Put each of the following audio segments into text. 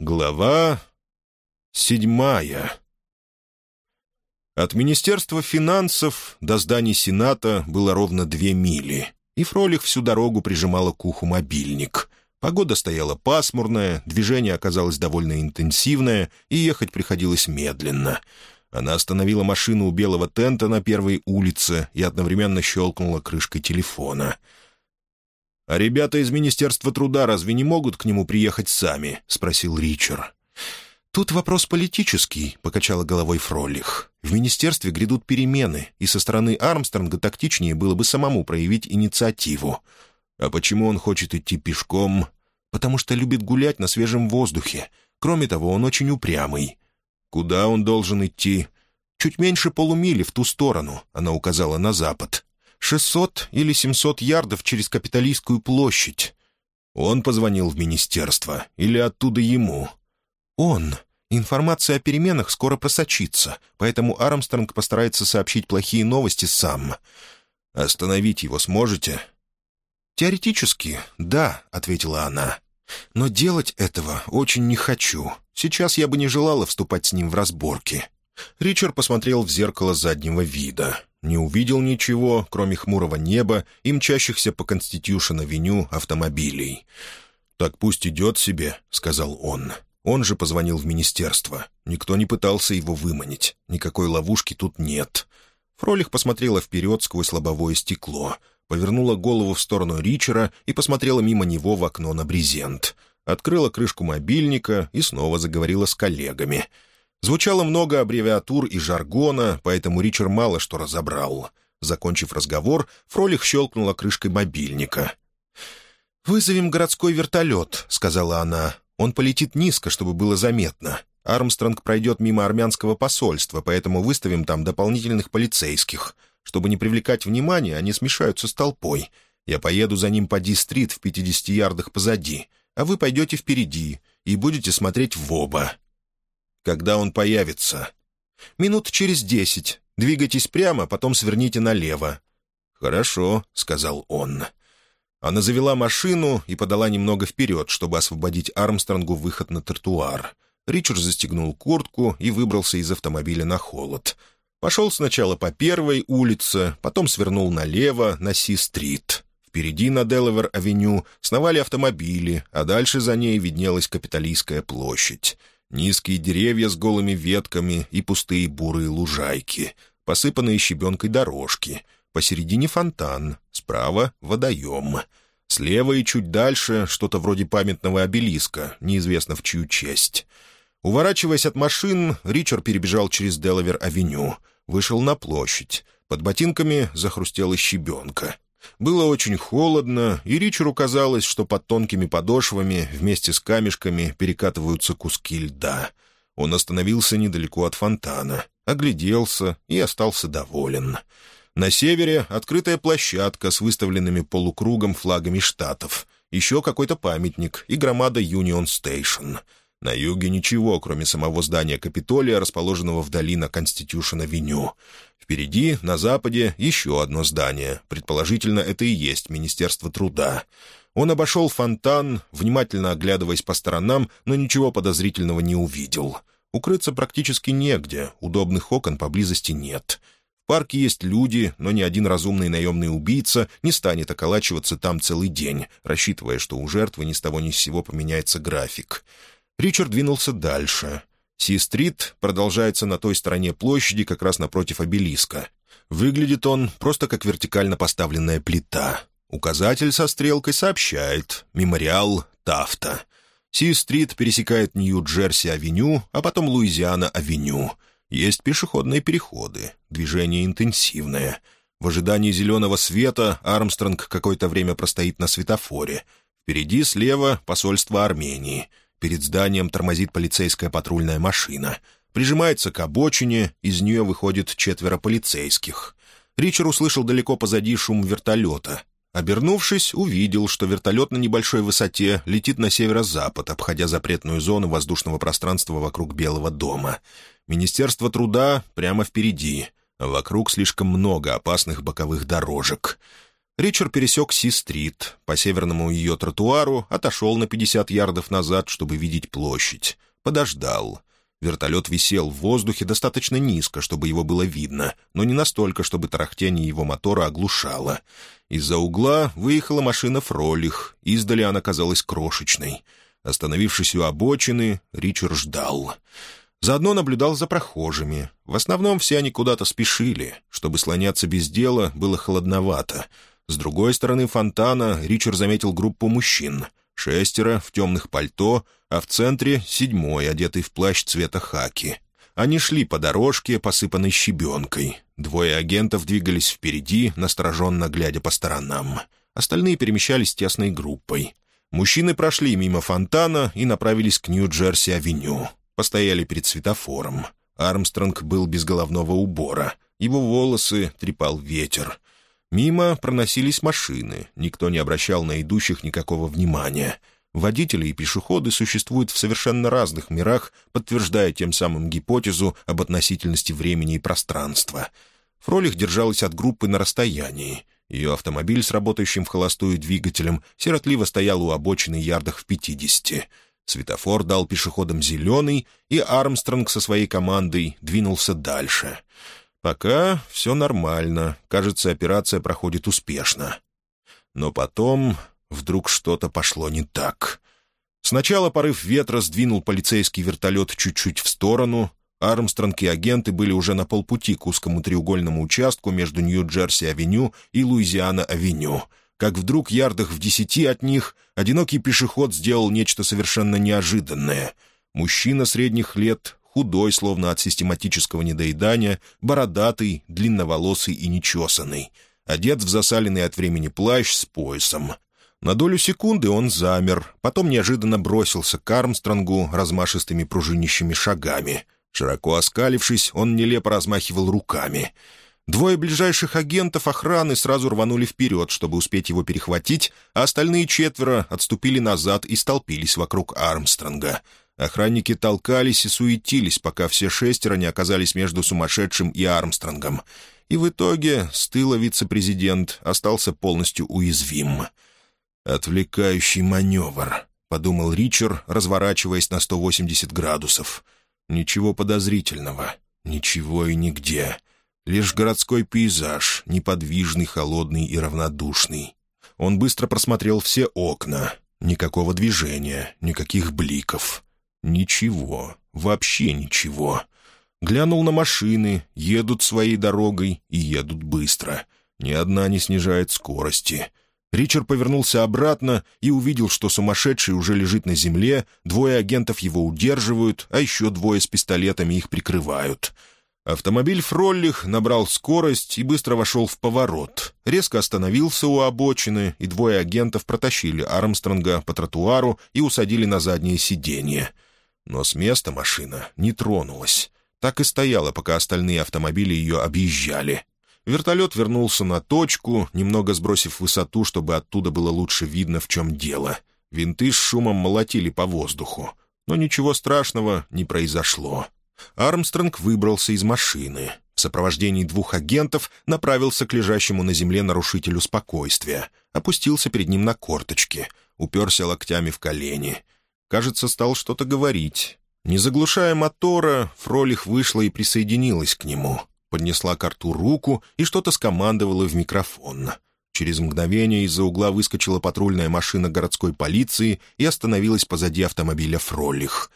Глава седьмая От Министерства финансов до зданий Сената было ровно две мили, и Фролих всю дорогу прижимала к уху мобильник. Погода стояла пасмурная, движение оказалось довольно интенсивное, и ехать приходилось медленно. Она остановила машину у белого тента на первой улице и одновременно щелкнула крышкой телефона — «А ребята из Министерства труда разве не могут к нему приехать сами?» — спросил Ричард. «Тут вопрос политический», — покачала головой Фролих. «В министерстве грядут перемены, и со стороны Армстронга тактичнее было бы самому проявить инициативу. А почему он хочет идти пешком? Потому что любит гулять на свежем воздухе. Кроме того, он очень упрямый. Куда он должен идти? Чуть меньше полумили в ту сторону, она указала на запад. Шестьсот или семьсот ярдов через Капитолийскую площадь. Он позвонил в министерство. Или оттуда ему? Он. Информация о переменах скоро просочится, поэтому Армстронг постарается сообщить плохие новости сам. Остановить его сможете? «Теоретически, да», — ответила она. «Но делать этого очень не хочу. Сейчас я бы не желала вступать с ним в разборки». Ричард посмотрел в зеркало заднего вида не увидел ничего, кроме хмурого неба и мчащихся по Конститюшн-авеню автомобилей. «Так пусть идет себе», — сказал он. Он же позвонил в министерство. Никто не пытался его выманить. Никакой ловушки тут нет. Фролих посмотрела вперед сквозь лобовое стекло, повернула голову в сторону Ричера и посмотрела мимо него в окно на брезент. Открыла крышку мобильника и снова заговорила с коллегами — Звучало много аббревиатур и жаргона, поэтому Ричард мало что разобрал. Закончив разговор, Фролих щелкнула крышкой мобильника. «Вызовем городской вертолет», — сказала она. «Он полетит низко, чтобы было заметно. Армстронг пройдет мимо армянского посольства, поэтому выставим там дополнительных полицейских. Чтобы не привлекать внимания, они смешаются с толпой. Я поеду за ним по Ди-стрит в 50 ярдах позади, а вы пойдете впереди и будете смотреть в оба когда он появится. Минут через десять. Двигайтесь прямо, потом сверните налево». «Хорошо», — сказал он. Она завела машину и подала немного вперед, чтобы освободить Армстронгу выход на тротуар. Ричард застегнул куртку и выбрался из автомобиля на холод. Пошел сначала по первой улице, потом свернул налево, на Си-стрит. Впереди на Делавер-авеню сновали автомобили, а дальше за ней виднелась Капитолийская площадь. Низкие деревья с голыми ветками и пустые бурые лужайки, посыпанные щебенкой дорожки. Посередине фонтан, справа — водоем. Слева и чуть дальше что-то вроде памятного обелиска, неизвестно в чью честь. Уворачиваясь от машин, Ричард перебежал через Делавер-авеню, вышел на площадь. Под ботинками захрустела щебенка. Было очень холодно, и Ричеру казалось, что под тонкими подошвами вместе с камешками перекатываются куски льда. Он остановился недалеко от фонтана, огляделся и остался доволен. На севере открытая площадка с выставленными полукругом флагами штатов, еще какой-то памятник и громада Юнион Стейшн. На юге ничего, кроме самого здания Капитолия, расположенного вдали на Конститюшн-авеню. Впереди, на западе, еще одно здание. Предположительно, это и есть Министерство труда. Он обошел фонтан, внимательно оглядываясь по сторонам, но ничего подозрительного не увидел. Укрыться практически негде, удобных окон поблизости нет. В парке есть люди, но ни один разумный наемный убийца не станет околачиваться там целый день, рассчитывая, что у жертвы ни с того ни с сего поменяется график. Ричард двинулся дальше. Си-стрит продолжается на той стороне площади, как раз напротив обелиска. Выглядит он просто как вертикально поставленная плита. Указатель со стрелкой сообщает «Мемориал Тафта». Си-стрит пересекает Нью-Джерси-авеню, а потом Луизиана-авеню. Есть пешеходные переходы, движение интенсивное. В ожидании зеленого света Армстронг какое-то время простоит на светофоре. Впереди слева посольство Армении — Перед зданием тормозит полицейская патрульная машина. Прижимается к обочине, из нее выходит четверо полицейских. Ричард услышал далеко позади шум вертолета. Обернувшись, увидел, что вертолет на небольшой высоте летит на северо-запад, обходя запретную зону воздушного пространства вокруг Белого дома. Министерство труда прямо впереди. Вокруг слишком много опасных боковых дорожек. Ричард пересек Си-стрит. По северному ее тротуару отошел на 50 ярдов назад, чтобы видеть площадь. Подождал. Вертолет висел в воздухе достаточно низко, чтобы его было видно, но не настолько, чтобы тарахтение его мотора оглушало. Из-за угла выехала машина «Фролих». Издали она казалась крошечной. Остановившись у обочины, Ричард ждал. Заодно наблюдал за прохожими. В основном все они куда-то спешили. Чтобы слоняться без дела, было холодновато — с другой стороны фонтана Ричард заметил группу мужчин. Шестеро в темных пальто, а в центре седьмой, одетый в плащ цвета хаки. Они шли по дорожке, посыпанной щебенкой. Двое агентов двигались впереди, настороженно глядя по сторонам. Остальные перемещались тесной группой. Мужчины прошли мимо фонтана и направились к Нью-Джерси-авеню. Постояли перед светофором. Армстронг был без головного убора. Его волосы трепал ветер. Мимо проносились машины, никто не обращал на идущих никакого внимания. Водители и пешеходы существуют в совершенно разных мирах, подтверждая тем самым гипотезу об относительности времени и пространства. Фролих держалась от группы на расстоянии. Ее автомобиль с работающим в холостую двигателем сиротливо стоял у обочины ярдах в пятидесяти. Светофор дал пешеходам зеленый, и Армстронг со своей командой двинулся дальше — Пока все нормально. Кажется, операция проходит успешно. Но потом вдруг что-то пошло не так. Сначала порыв ветра сдвинул полицейский вертолет чуть-чуть в сторону. Армстронг и агенты были уже на полпути к узкому треугольному участку между Нью-Джерси-авеню и Луизиана-авеню. Как вдруг ярдах в десяти от них одинокий пешеход сделал нечто совершенно неожиданное. Мужчина средних лет худой, словно от систематического недоедания, бородатый, длинноволосый и нечесанный, одет в засаленный от времени плащ с поясом. На долю секунды он замер, потом неожиданно бросился к Армстронгу размашистыми пружинищими шагами. Широко оскалившись, он нелепо размахивал руками. Двое ближайших агентов охраны сразу рванули вперед, чтобы успеть его перехватить, а остальные четверо отступили назад и столпились вокруг Армстронга — Охранники толкались и суетились, пока все шестеро не оказались между сумасшедшим и Армстронгом. И в итоге с тыла вице-президент остался полностью уязвим. «Отвлекающий маневр», — подумал Ричард, разворачиваясь на 180 градусов. «Ничего подозрительного. Ничего и нигде. Лишь городской пейзаж, неподвижный, холодный и равнодушный. Он быстро просмотрел все окна. Никакого движения, никаких бликов. Ничего, вообще ничего. Глянул на машины, едут своей дорогой и едут быстро. Ни одна не снижает скорости. Ричард повернулся обратно и увидел, что сумасшедший уже лежит на земле, двое агентов его удерживают, а еще двое с пистолетами их прикрывают. Автомобиль «Фроллих» набрал скорость и быстро вошел в поворот. Резко остановился у обочины, и двое агентов протащили Армстронга по тротуару и усадили на заднее сиденье. Но с места машина не тронулась. Так и стояла, пока остальные автомобили ее объезжали. Вертолет вернулся на точку, немного сбросив высоту, чтобы оттуда было лучше видно, в чем дело. Винты с шумом молотили по воздуху. Но ничего страшного не произошло. Армстронг выбрался из машины. В сопровождении двух агентов направился к лежащему на земле нарушителю спокойствия. Опустился перед ним на корточки. Уперся локтями в колени — Кажется, стал что-то говорить. Не заглушая мотора, Фролих вышла и присоединилась к нему. Поднесла к рту руку и что-то скомандовала в микрофон. Через мгновение из-за угла выскочила патрульная машина городской полиции и остановилась позади автомобиля Фролих.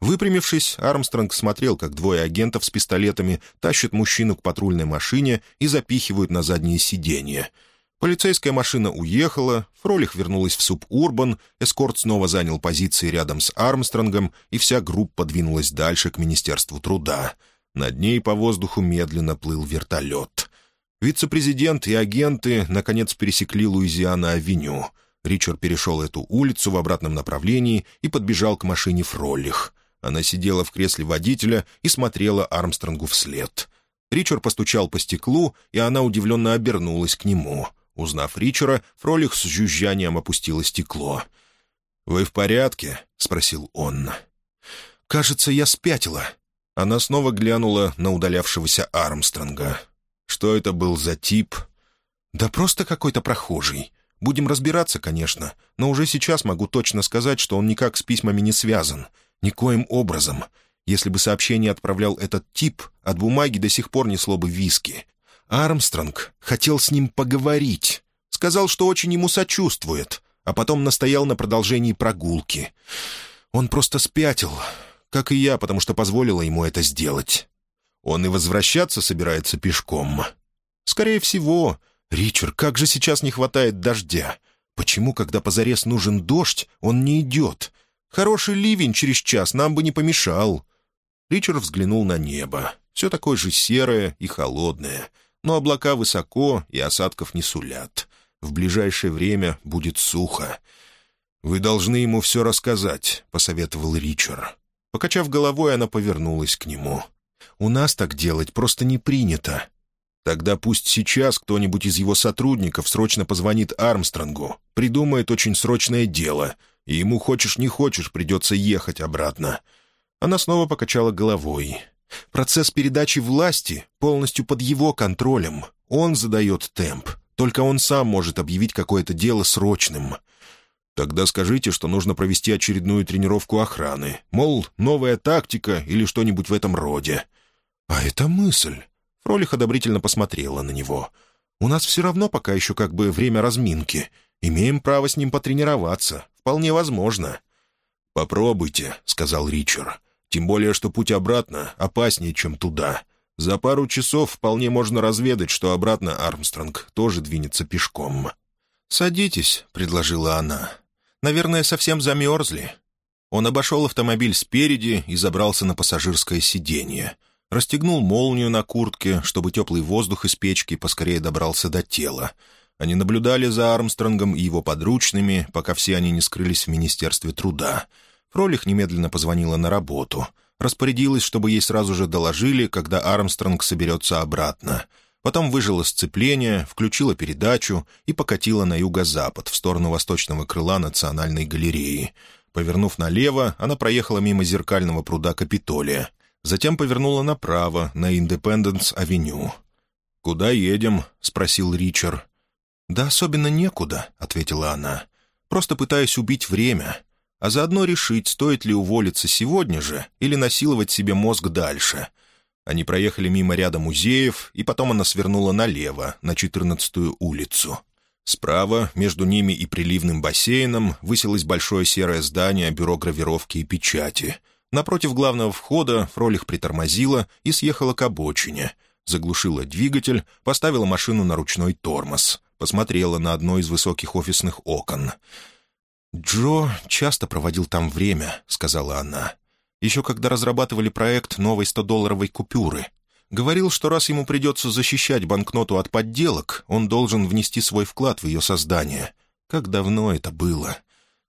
Выпрямившись, Армстронг смотрел, как двое агентов с пистолетами тащат мужчину к патрульной машине и запихивают на заднее сиденье — Полицейская машина уехала, Фролих вернулась в Субурбан, эскорт снова занял позиции рядом с Армстронгом, и вся группа двинулась дальше к Министерству труда. Над ней по воздуху медленно плыл вертолет. Вице-президент и агенты, наконец, пересекли Луизиана-авеню. Ричард перешел эту улицу в обратном направлении и подбежал к машине Фролих. Она сидела в кресле водителя и смотрела Армстронгу вслед. Ричард постучал по стеклу, и она удивленно обернулась к нему — Узнав Ричера, Фролих с жужжанием опустило стекло. «Вы в порядке?» — спросил он. «Кажется, я спятила». Она снова глянула на удалявшегося Армстронга. Что это был за тип? «Да просто какой-то прохожий. Будем разбираться, конечно, но уже сейчас могу точно сказать, что он никак с письмами не связан. Никоим образом. Если бы сообщение отправлял этот тип, от бумаги до сих пор несло бы виски. Армстронг хотел с ним поговорить. Сказал, что очень ему сочувствует, а потом настоял на продолжении прогулки. Он просто спятил, как и я, потому что позволила ему это сделать. Он и возвращаться собирается пешком. Скорее всего. Ричард, как же сейчас не хватает дождя? Почему, когда позарез нужен дождь, он не идет? Хороший ливень через час нам бы не помешал. Ричард взглянул на небо. Все такое же серое и холодное. Но облака высоко, и осадков не сулят. В ближайшее время будет сухо. «Вы должны ему все рассказать», — посоветовал Ричард. Покачав головой, она повернулась к нему. «У нас так делать просто не принято. Тогда пусть сейчас кто-нибудь из его сотрудников срочно позвонит Армстронгу, придумает очень срочное дело, и ему, хочешь не хочешь, придется ехать обратно. Она снова покачала головой. «Процесс передачи власти полностью под его контролем. Он задает темп. Только он сам может объявить какое-то дело срочным». «Тогда скажите, что нужно провести очередную тренировку охраны. Мол, новая тактика или что-нибудь в этом роде». «А это мысль». Фролих одобрительно посмотрела на него. «У нас все равно пока еще как бы время разминки. Имеем право с ним потренироваться. Вполне возможно». «Попробуйте», — сказал Ричард. Тем более, что путь обратно опаснее, чем туда. За пару часов вполне можно разведать, что обратно Армстронг тоже двинется пешком. «Садитесь», — предложила она. «Наверное, совсем замерзли». Он обошел автомобиль спереди и забрался на пассажирское сиденье. Расстегнул молнию на куртке, чтобы теплый воздух из печки поскорее добрался до тела. Они наблюдали за Армстронгом и его подручными, пока все они не скрылись в Министерстве труда — Фролих немедленно позвонила на работу. Распорядилась, чтобы ей сразу же доложили, когда Армстронг соберется обратно. Потом выжила сцепление, включила передачу и покатила на юго-запад, в сторону восточного крыла Национальной галереи. Повернув налево, она проехала мимо зеркального пруда Капитолия. Затем повернула направо, на Индепенденс-авеню. «Куда едем?» — спросил Ричард. «Да особенно некуда», — ответила она. «Просто пытаюсь убить время а заодно решить, стоит ли уволиться сегодня же или насиловать себе мозг дальше. Они проехали мимо ряда музеев, и потом она свернула налево, на 14-ю улицу. Справа, между ними и приливным бассейном, высилось большое серое здание бюро гравировки и печати. Напротив главного входа Фролих притормозила и съехала к обочине. Заглушила двигатель, поставила машину на ручной тормоз. Посмотрела на одно из высоких офисных окон — «Джо часто проводил там время», — сказала она. «Еще когда разрабатывали проект новой 100-долларовой купюры. Говорил, что раз ему придется защищать банкноту от подделок, он должен внести свой вклад в ее создание. Как давно это было?»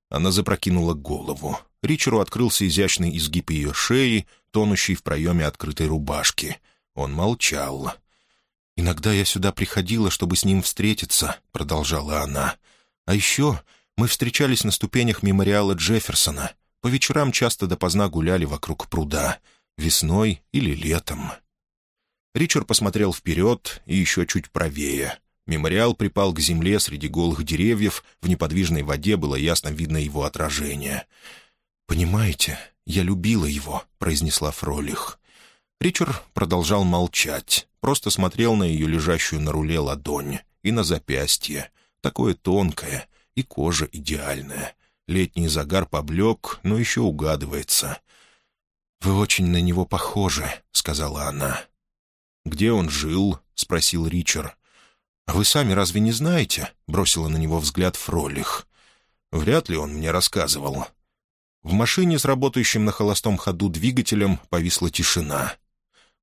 Она запрокинула голову. Ричеру открылся изящный изгиб ее шеи, тонущий в проеме открытой рубашки. Он молчал. «Иногда я сюда приходила, чтобы с ним встретиться», — продолжала она. «А еще мы встречались на ступенях мемориала Джефферсона. По вечерам часто допоздна гуляли вокруг пруда. Весной или летом. Ричард посмотрел вперед и еще чуть правее. Мемориал припал к земле среди голых деревьев, в неподвижной воде было ясно видно его отражение. «Понимаете, я любила его», — произнесла Фролих. Ричард продолжал молчать, просто смотрел на ее лежащую на руле ладонь и на запястье, такое тонкое, и кожа идеальная. Летний загар поблек, но еще угадывается. «Вы очень на него похожи», — сказала она. «Где он жил?» — спросил Ричард. «А вы сами разве не знаете?» — бросила на него взгляд Фролих. «Вряд ли он мне рассказывал». В машине с работающим на холостом ходу двигателем повисла тишина.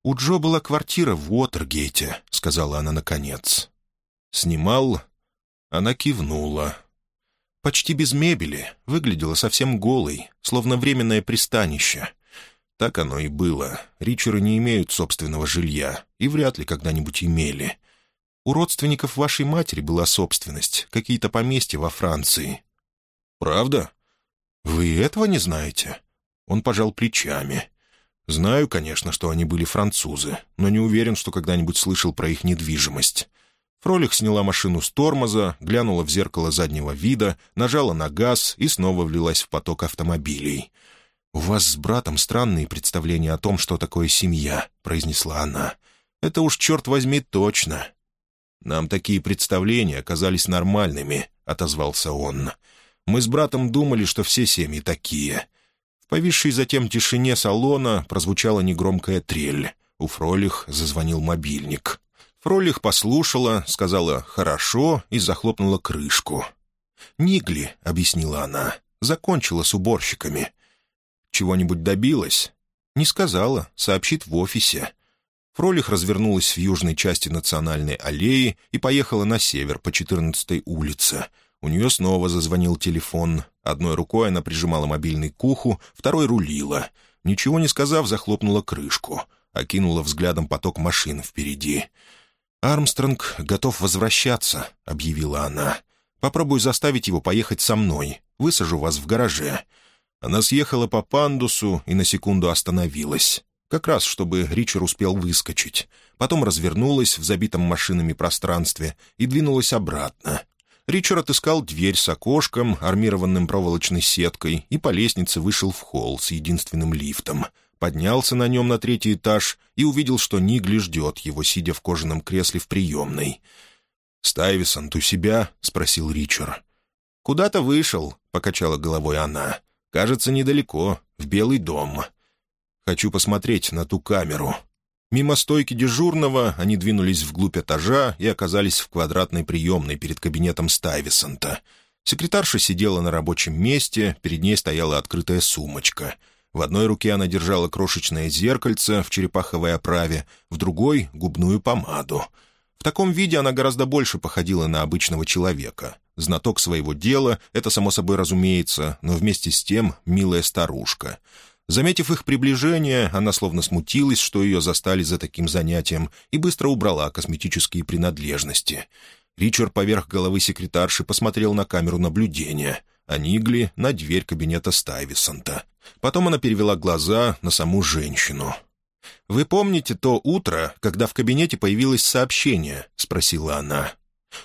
«У Джо была квартира в Уотергейте», — сказала она наконец. «Снимал?» Она кивнула почти без мебели, выглядела совсем голой, словно временное пристанище. Так оно и было. Ричеры не имеют собственного жилья и вряд ли когда-нибудь имели. У родственников вашей матери была собственность, какие-то поместья во Франции. «Правда? Вы этого не знаете?» Он пожал плечами. «Знаю, конечно, что они были французы, но не уверен, что когда-нибудь слышал про их недвижимость». Фролих сняла машину с тормоза, глянула в зеркало заднего вида, нажала на газ и снова влилась в поток автомобилей. «У вас с братом странные представления о том, что такое семья», — произнесла она. «Это уж, черт возьми, точно». «Нам такие представления оказались нормальными», — отозвался он. «Мы с братом думали, что все семьи такие». В повисшей затем тишине салона прозвучала негромкая трель. У Фролих зазвонил мобильник. Фролих послушала, сказала «хорошо» и захлопнула крышку. «Нигли», — объяснила она, — «закончила с уборщиками». «Чего-нибудь добилась?» «Не сказала. Сообщит в офисе». Фролих развернулась в южной части национальной аллеи и поехала на север по 14-й улице. У нее снова зазвонил телефон. Одной рукой она прижимала мобильный к уху, второй рулила. Ничего не сказав, захлопнула крышку — окинула взглядом поток машин впереди. «Армстронг готов возвращаться», — объявила она. «Попробую заставить его поехать со мной. Высажу вас в гараже». Она съехала по пандусу и на секунду остановилась. Как раз, чтобы Ричард успел выскочить. Потом развернулась в забитом машинами пространстве и двинулась обратно. Ричард отыскал дверь с окошком, армированным проволочной сеткой, и по лестнице вышел в холл с единственным лифтом — поднялся на нем на третий этаж и увидел, что Нигли ждет его, сидя в кожаном кресле в приемной. «Стайвисонт у себя?» — спросил Ричард. «Куда-то вышел», — покачала головой она. «Кажется, недалеко, в Белый дом. Хочу посмотреть на ту камеру». Мимо стойки дежурного они двинулись вглубь этажа и оказались в квадратной приемной перед кабинетом Стайвисонта. Секретарша сидела на рабочем месте, перед ней стояла открытая сумочка — в одной руке она держала крошечное зеркальце в черепаховой оправе, в другой — губную помаду. В таком виде она гораздо больше походила на обычного человека. Знаток своего дела — это, само собой разумеется, но вместе с тем милая старушка. Заметив их приближение, она словно смутилась, что ее застали за таким занятием, и быстро убрала косметические принадлежности. Ричард поверх головы секретарши посмотрел на камеру наблюдения, а Нигли — на дверь кабинета Стайвисонта. Потом она перевела глаза на саму женщину. «Вы помните то утро, когда в кабинете появилось сообщение?» — спросила она.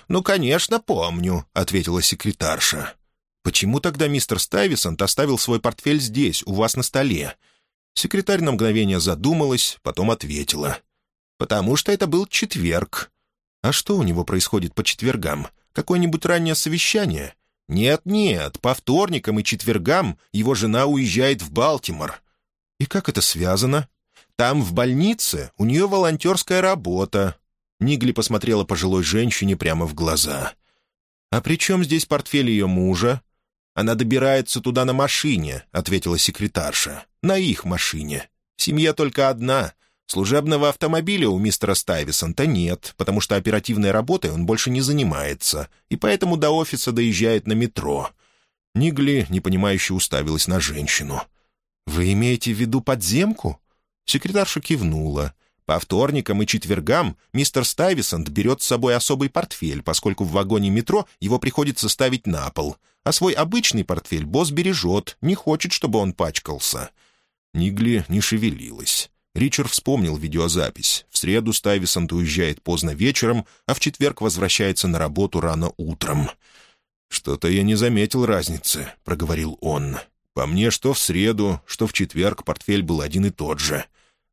«Ну, конечно, помню», — ответила секретарша. «Почему тогда мистер Стайвисонт оставил свой портфель здесь, у вас на столе?» Секретарь на мгновение задумалась, потом ответила. «Потому что это был четверг». «А что у него происходит по четвергам? Какое-нибудь раннее совещание? «Нет-нет, по вторникам и четвергам его жена уезжает в Балтимор». «И как это связано?» «Там, в больнице, у нее волонтерская работа». Нигли посмотрела пожилой женщине прямо в глаза. «А при чем здесь портфель ее мужа?» «Она добирается туда на машине», — ответила секретарша. «На их машине. Семья только одна. Служебного автомобиля у мистера Стайвисонта нет, потому что оперативной работой он больше не занимается, и поэтому до офиса доезжает на метро. Нигли, непонимающе, уставилась на женщину. «Вы имеете в виду подземку?» Секретарша кивнула. «По вторникам и четвергам мистер Стайвисонт берет с собой особый портфель, поскольку в вагоне метро его приходится ставить на пол, а свой обычный портфель босс бережет, не хочет, чтобы он пачкался». Нигли не шевелилась. Ричард вспомнил видеозапись. В среду Стайвисонт уезжает поздно вечером, а в четверг возвращается на работу рано утром. «Что-то я не заметил разницы», — проговорил он. «По мне, что в среду, что в четверг портфель был один и тот же».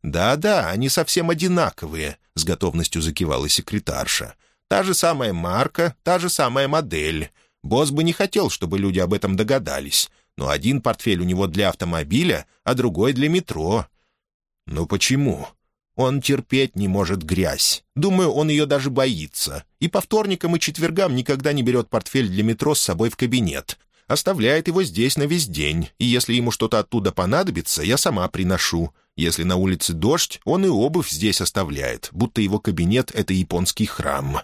«Да-да, они совсем одинаковые», — с готовностью закивала секретарша. «Та же самая марка, та же самая модель. Босс бы не хотел, чтобы люди об этом догадались. Но один портфель у него для автомобиля, а другой для метро. «Ну почему?» Он терпеть не может грязь. Думаю, он ее даже боится. И по вторникам и четвергам никогда не берет портфель для метро с собой в кабинет. Оставляет его здесь на весь день. И если ему что-то оттуда понадобится, я сама приношу. Если на улице дождь, он и обувь здесь оставляет, будто его кабинет — это японский храм».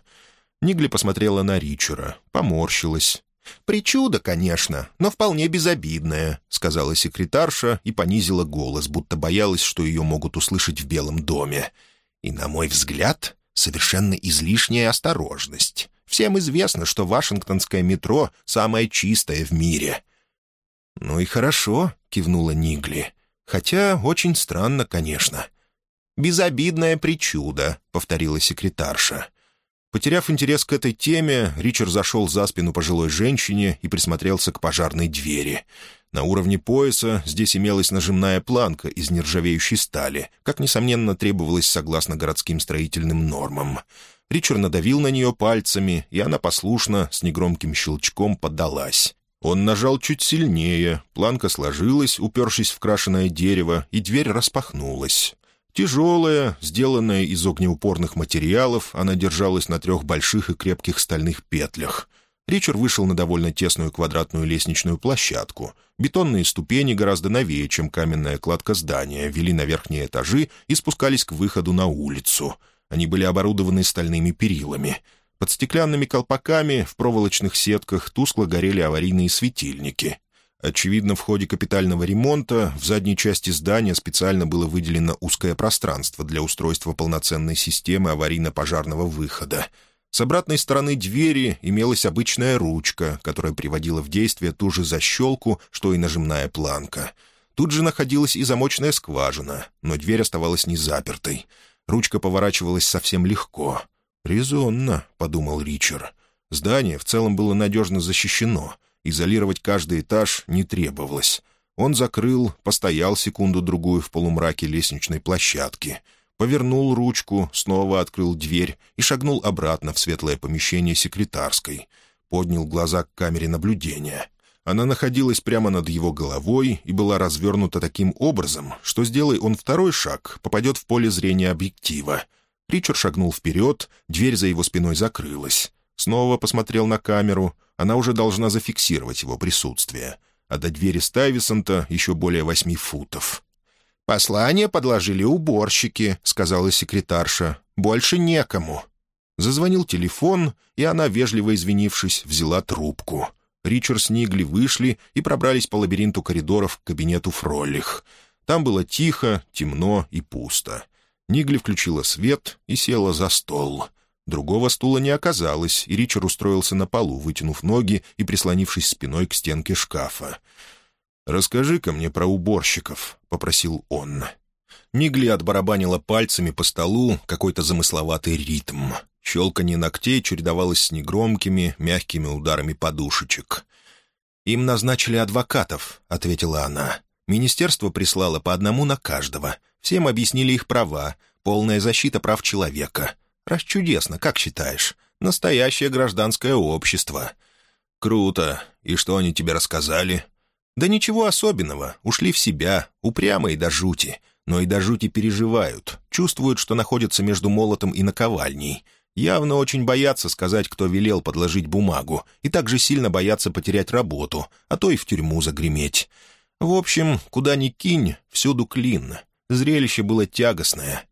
Нигли посмотрела на Ричера, поморщилась. «Причуда, конечно, но вполне безобидная», — сказала секретарша и понизила голос, будто боялась, что ее могут услышать в Белом доме. «И, на мой взгляд, совершенно излишняя осторожность. Всем известно, что Вашингтонское метро самое чистое в мире». «Ну и хорошо», — кивнула Нигли. «Хотя очень странно, конечно». «Безобидная причуда», — повторила секретарша. Потеряв интерес к этой теме, Ричард зашел за спину пожилой женщине и присмотрелся к пожарной двери. На уровне пояса здесь имелась нажимная планка из нержавеющей стали, как, несомненно, требовалось согласно городским строительным нормам. Ричард надавил на нее пальцами, и она послушно, с негромким щелчком, поддалась. Он нажал чуть сильнее, планка сложилась, упершись в крашеное дерево, и дверь распахнулась. Тяжелая, сделанная из огнеупорных материалов, она держалась на трех больших и крепких стальных петлях. Ричард вышел на довольно тесную квадратную лестничную площадку. Бетонные ступени гораздо новее, чем каменная кладка здания, вели на верхние этажи и спускались к выходу на улицу. Они были оборудованы стальными перилами. Под стеклянными колпаками в проволочных сетках тускло горели аварийные светильники. Очевидно, в ходе капитального ремонта в задней части здания специально было выделено узкое пространство для устройства полноценной системы аварийно-пожарного выхода. С обратной стороны двери имелась обычная ручка, которая приводила в действие ту же защелку, что и нажимная планка. Тут же находилась и замочная скважина, но дверь оставалась незапертой. Ручка поворачивалась совсем легко. «Резонно», — подумал Ричард. Здание в целом было надежно защищено — Изолировать каждый этаж не требовалось. Он закрыл, постоял секунду-другую в полумраке лестничной площадки, повернул ручку, снова открыл дверь и шагнул обратно в светлое помещение секретарской. Поднял глаза к камере наблюдения. Она находилась прямо над его головой и была развернута таким образом, что, сделай он второй шаг, попадет в поле зрения объектива. Ричард шагнул вперед, дверь за его спиной закрылась. Снова посмотрел на камеру, она уже должна зафиксировать его присутствие. А до двери Стайвисонта еще более восьми футов. «Послание подложили уборщики», — сказала секретарша. «Больше некому». Зазвонил телефон, и она, вежливо извинившись, взяла трубку. Ричард с Нигли вышли и пробрались по лабиринту коридоров к кабинету Фроллих. Там было тихо, темно и пусто. Нигли включила свет и села за стол. Другого стула не оказалось, и Ричард устроился на полу, вытянув ноги и прислонившись спиной к стенке шкафа. «Расскажи-ка мне про уборщиков», — попросил он. Нигли отбарабанила пальцами по столу какой-то замысловатый ритм. Щелканье ногтей чередовалось с негромкими, мягкими ударами подушечек. «Им назначили адвокатов», — ответила она. «Министерство прислало по одному на каждого. Всем объяснили их права, полная защита прав человека. Расчудесно, как считаешь? Настоящее гражданское общество». «Круто. И что они тебе рассказали?» «Да ничего особенного. Ушли в себя, упрямые до жути. Но и до жути переживают. Чувствуют, что находятся между молотом и наковальней. Явно очень боятся сказать, кто велел подложить бумагу, и также сильно боятся потерять работу, а то и в тюрьму загреметь. В общем, куда ни кинь, всюду клин. Зрелище было тягостное.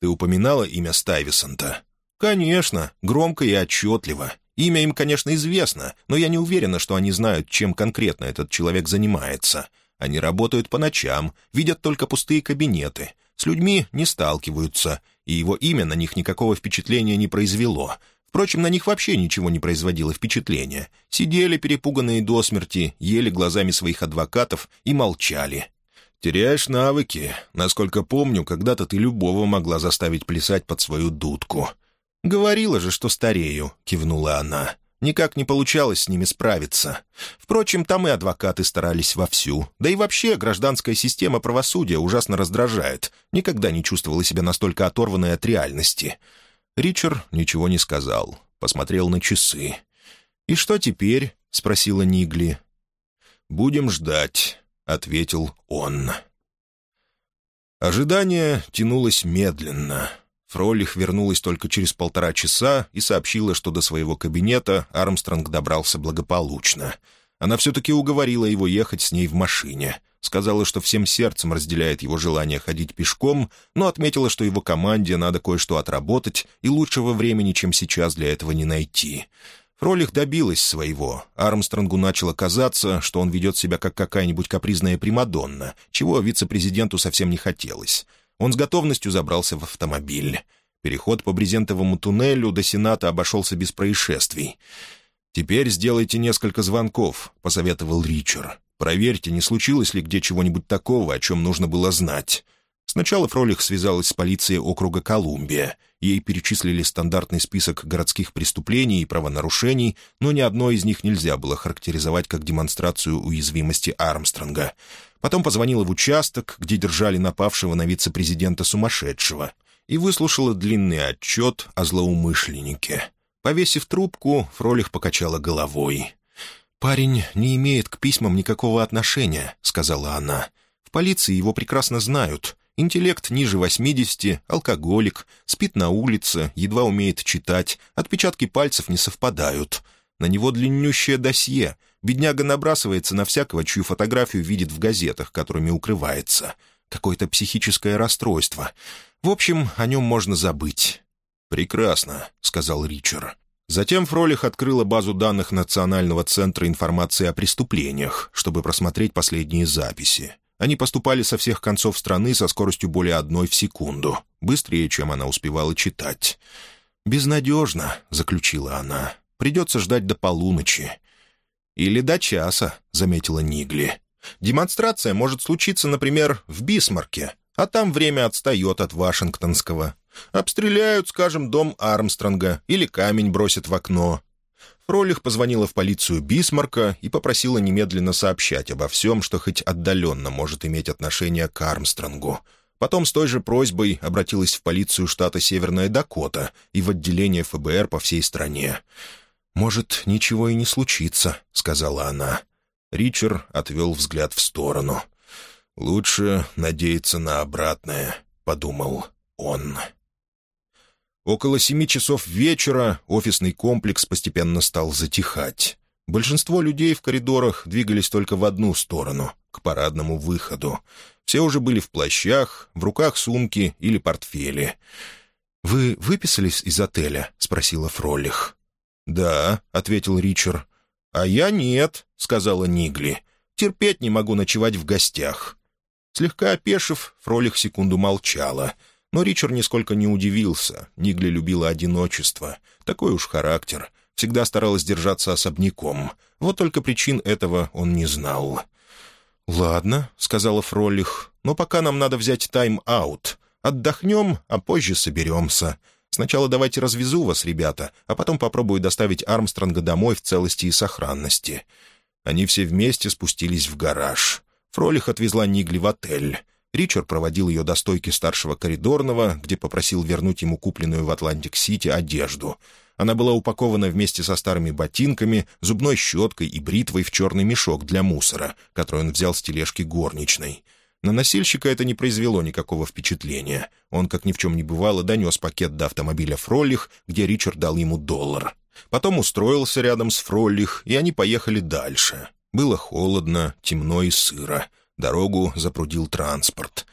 Ты упоминала имя Стайвисонта?» «Конечно, громко и отчетливо. Имя им, конечно, известно, но я не уверена, что они знают, чем конкретно этот человек занимается. Они работают по ночам, видят только пустые кабинеты, с людьми не сталкиваются, и его имя на них никакого впечатления не произвело. Впрочем, на них вообще ничего не производило впечатления. Сидели перепуганные до смерти, ели глазами своих адвокатов и молчали. Теряешь навыки. Насколько помню, когда-то ты любого могла заставить плясать под свою дудку». «Говорила же, что старею», — кивнула она. «Никак не получалось с ними справиться. Впрочем, там и адвокаты старались вовсю. Да и вообще гражданская система правосудия ужасно раздражает. Никогда не чувствовала себя настолько оторванной от реальности». Ричард ничего не сказал. Посмотрел на часы. «И что теперь?» — спросила Нигли. «Будем ждать». — ответил он. Ожидание тянулось медленно. Фролих вернулась только через полтора часа и сообщила, что до своего кабинета Армстронг добрался благополучно. Она все-таки уговорила его ехать с ней в машине. Сказала, что всем сердцем разделяет его желание ходить пешком, но отметила, что его команде надо кое-что отработать, и лучшего времени, чем сейчас, для этого не найти. Фролих добилась своего. Армстронгу начало казаться, что он ведет себя как какая-нибудь капризная примадонна, чего вице-президенту совсем не хотелось. Он с готовностью забрался в автомобиль. Переход по брезентовому туннелю до Сената обошелся без происшествий. «Теперь сделайте несколько звонков», — посоветовал Ричард. «Проверьте, не случилось ли где чего-нибудь такого, о чем нужно было знать». Сначала Фролих связалась с полицией округа Колумбия. Ей перечислили стандартный список городских преступлений и правонарушений, но ни одно из них нельзя было характеризовать как демонстрацию уязвимости Армстронга. Потом позвонила в участок, где держали напавшего на вице-президента сумасшедшего, и выслушала длинный отчет о злоумышленнике. Повесив трубку, Фролих покачала головой. «Парень не имеет к письмам никакого отношения», — сказала она. «В полиции его прекрасно знают. Интеллект ниже 80, алкоголик, спит на улице, едва умеет читать, отпечатки пальцев не совпадают. На него длиннющее досье. Бедняга набрасывается на всякого, чью фотографию видит в газетах, которыми укрывается. Какое-то психическое расстройство. В общем, о нем можно забыть». «Прекрасно», — сказал Ричард. Затем Фролих открыла базу данных Национального центра информации о преступлениях, чтобы просмотреть последние записи. Они поступали со всех концов страны со скоростью более одной в секунду, быстрее, чем она успевала читать. «Безнадежно», — заключила она. «Придется ждать до полуночи». «Или до часа», — заметила Нигли. «Демонстрация может случиться, например, в Бисмарке, а там время отстает от Вашингтонского. Обстреляют, скажем, дом Армстронга или камень бросят в окно. Фролих позвонила в полицию Бисмарка и попросила немедленно сообщать обо всем, что хоть отдаленно может иметь отношение к Армстронгу. Потом с той же просьбой обратилась в полицию штата Северная Дакота и в отделение ФБР по всей стране. «Может, ничего и не случится», — сказала она. Ричард отвел взгляд в сторону. «Лучше надеяться на обратное», — подумал он. Около семи часов вечера офисный комплекс постепенно стал затихать. Большинство людей в коридорах двигались только в одну сторону, к парадному выходу. Все уже были в плащах, в руках сумки или портфели. «Вы выписались из отеля?» — спросила Фролих. «Да», — ответил Ричард. «А я нет», — сказала Нигли. «Терпеть не могу ночевать в гостях». Слегка опешив, Фролих секунду молчала — но Ричард нисколько не удивился. Нигли любила одиночество. Такой уж характер. Всегда старалась держаться особняком. Вот только причин этого он не знал. «Ладно», — сказала Фролих, — «но пока нам надо взять тайм-аут. Отдохнем, а позже соберемся. Сначала давайте развезу вас, ребята, а потом попробую доставить Армстронга домой в целости и сохранности». Они все вместе спустились в гараж. Фролих отвезла Нигли в отель. Ричард проводил ее до стойки старшего коридорного, где попросил вернуть ему купленную в Атлантик-Сити одежду. Она была упакована вместе со старыми ботинками, зубной щеткой и бритвой в черный мешок для мусора, который он взял с тележки горничной. На носильщика это не произвело никакого впечатления. Он, как ни в чем не бывало, донес пакет до автомобиля Фроллих, где Ричард дал ему доллар. Потом устроился рядом с Фроллих, и они поехали дальше. Было холодно, темно и сыро. Дорогу запрудил транспорт.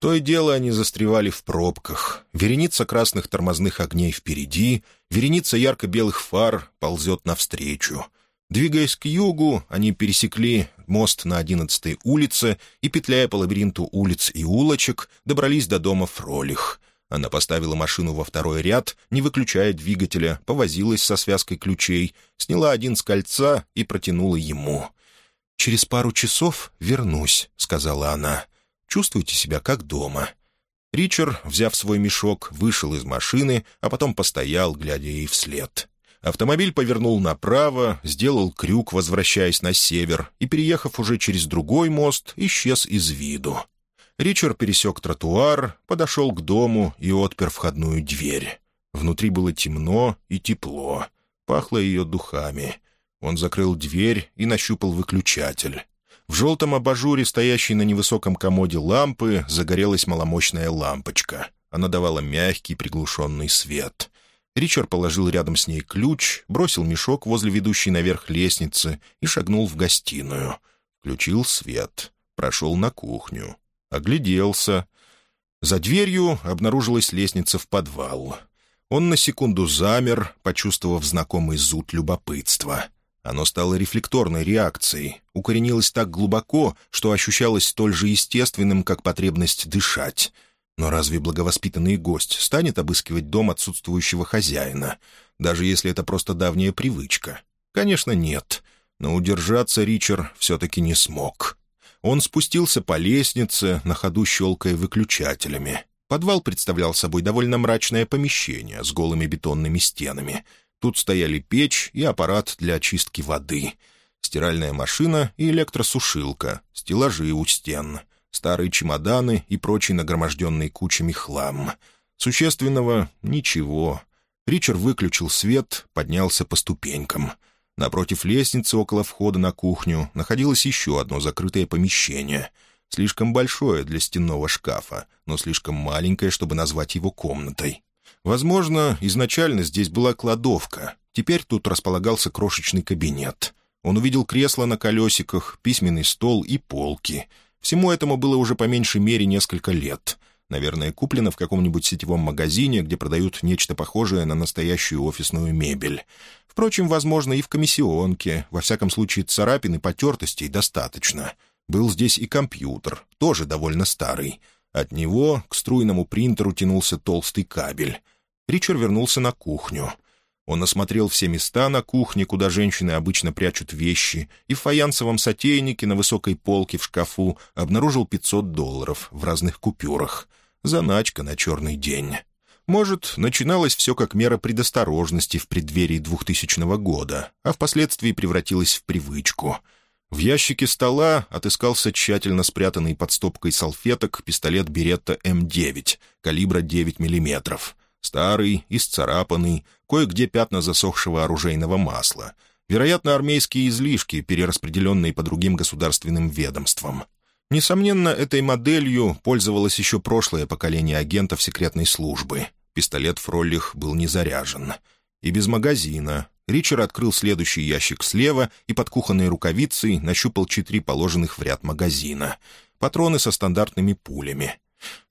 То и дело они застревали в пробках. Вереница красных тормозных огней впереди, вереница ярко-белых фар ползет навстречу. Двигаясь к югу, они пересекли мост на одиннадцатой улице и, петляя по лабиринту улиц и улочек, добрались до дома Фролих. Она поставила машину во второй ряд, не выключая двигателя, повозилась со связкой ключей, сняла один с кольца и протянула ему — «Через пару часов вернусь», — сказала она. «Чувствуйте себя как дома». Ричард, взяв свой мешок, вышел из машины, а потом постоял, глядя ей вслед. Автомобиль повернул направо, сделал крюк, возвращаясь на север, и, переехав уже через другой мост, исчез из виду. Ричард пересек тротуар, подошел к дому и отпер входную дверь. Внутри было темно и тепло. Пахло ее духами. Он закрыл дверь и нащупал выключатель. В желтом абажуре, стоящей на невысоком комоде лампы, загорелась маломощная лампочка. Она давала мягкий приглушенный свет. Ричард положил рядом с ней ключ, бросил мешок возле ведущей наверх лестницы и шагнул в гостиную. Включил свет. Прошел на кухню. Огляделся. За дверью обнаружилась лестница в подвал. Он на секунду замер, почувствовав знакомый зуд любопытства — оно стало рефлекторной реакцией, укоренилось так глубоко, что ощущалось столь же естественным, как потребность дышать. Но разве благовоспитанный гость станет обыскивать дом отсутствующего хозяина, даже если это просто давняя привычка? Конечно, нет. Но удержаться Ричард все-таки не смог. Он спустился по лестнице, на ходу щелкая выключателями. Подвал представлял собой довольно мрачное помещение с голыми бетонными стенами. Тут стояли печь и аппарат для очистки воды, стиральная машина и электросушилка, стеллажи у стен, старые чемоданы и прочий нагроможденный кучами хлам. Существенного — ничего. Ричард выключил свет, поднялся по ступенькам. Напротив лестницы около входа на кухню находилось еще одно закрытое помещение — Слишком большое для стенного шкафа, но слишком маленькое, чтобы назвать его комнатой. Возможно, изначально здесь была кладовка. Теперь тут располагался крошечный кабинет. Он увидел кресло на колесиках, письменный стол и полки. Всему этому было уже по меньшей мере несколько лет. Наверное, куплено в каком-нибудь сетевом магазине, где продают нечто похожее на настоящую офисную мебель. Впрочем, возможно, и в комиссионке. Во всяком случае, царапин и потертостей достаточно — был здесь и компьютер, тоже довольно старый. От него к струйному принтеру тянулся толстый кабель. Ричард вернулся на кухню. Он осмотрел все места на кухне, куда женщины обычно прячут вещи, и в фаянсовом сотейнике на высокой полке в шкафу обнаружил 500 долларов в разных купюрах. Заначка на черный день. Может, начиналось все как мера предосторожности в преддверии 2000 года, а впоследствии превратилось в привычку — в ящике стола отыскался тщательно спрятанный под стопкой салфеток пистолет Беретта М9, калибра 9 мм. Старый, исцарапанный, кое-где пятна засохшего оружейного масла. Вероятно, армейские излишки, перераспределенные по другим государственным ведомствам. Несомненно, этой моделью пользовалось еще прошлое поколение агентов секретной службы. Пистолет Фроллих был не заряжен. И без магазина, Ричард открыл следующий ящик слева и под кухонной рукавицей нащупал четыре положенных в ряд магазина. Патроны со стандартными пулями.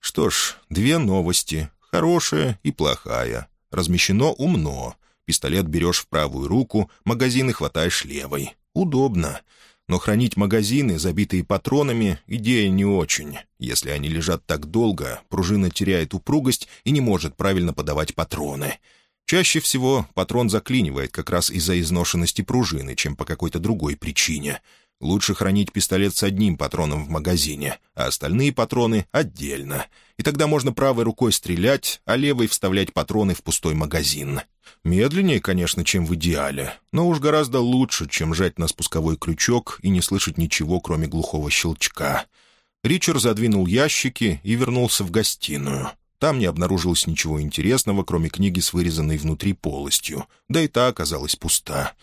Что ж, две новости. Хорошая и плохая. Размещено умно. Пистолет берешь в правую руку, магазины хватаешь левой. Удобно. Но хранить магазины, забитые патронами, идея не очень. Если они лежат так долго, пружина теряет упругость и не может правильно подавать патроны. Чаще всего патрон заклинивает как раз из-за изношенности пружины, чем по какой-то другой причине. Лучше хранить пистолет с одним патроном в магазине, а остальные патроны отдельно. И тогда можно правой рукой стрелять, а левой вставлять патроны в пустой магазин. Медленнее, конечно, чем в идеале, но уж гораздо лучше, чем жать на спусковой крючок и не слышать ничего, кроме глухого щелчка. Ричард задвинул ящики и вернулся в гостиную. Там не обнаружилось ничего интересного, кроме книги с вырезанной внутри полостью, да и та оказалась пуста.